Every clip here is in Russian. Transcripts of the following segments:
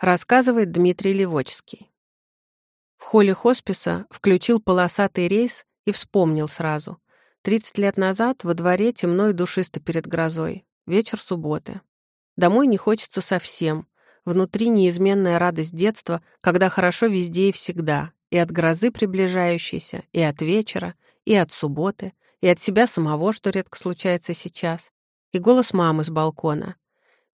Рассказывает Дмитрий Левочский. В холле хосписа включил полосатый рейс и вспомнил сразу. Тридцать лет назад во дворе темно и душисто перед грозой. Вечер субботы. Домой не хочется совсем. Внутри неизменная радость детства, когда хорошо везде и всегда. И от грозы приближающейся, и от вечера, и от субботы, и от себя самого, что редко случается сейчас. И голос мамы с балкона.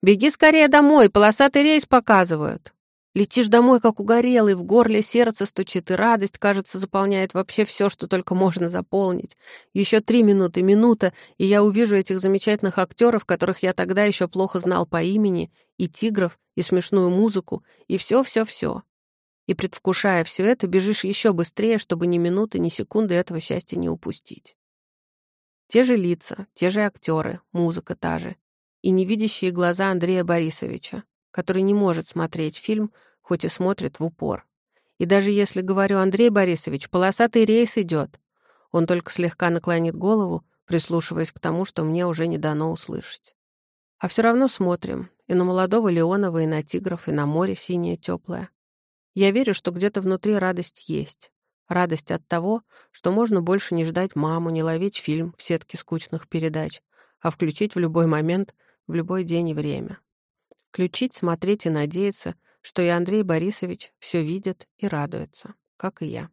«Беги скорее домой, полосатый рейс показывают!» Летишь домой, как угорелый, в горле сердце стучит, и радость, кажется, заполняет вообще все, что только можно заполнить. Еще три минуты, минута, и я увижу этих замечательных актеров, которых я тогда еще плохо знал по имени, и тигров, и смешную музыку, и все-все-все. И, предвкушая все это, бежишь еще быстрее, чтобы ни минуты, ни секунды этого счастья не упустить. Те же лица, те же актеры, музыка та же. И невидящие глаза Андрея Борисовича, который не может смотреть фильм, хоть и смотрит в упор. И даже если говорю «Андрей Борисович, полосатый рейс идет», он только слегка наклонит голову, прислушиваясь к тому, что мне уже не дано услышать. А все равно смотрим и на молодого Леонова, и на тигров, и на море синее теплое. Я верю, что где-то внутри радость есть. Радость от того, что можно больше не ждать маму, не ловить фильм в сетке скучных передач, а включить в любой момент, в любой день и время. Включить, смотреть и надеяться, что и Андрей Борисович все видит и радуется, как и я.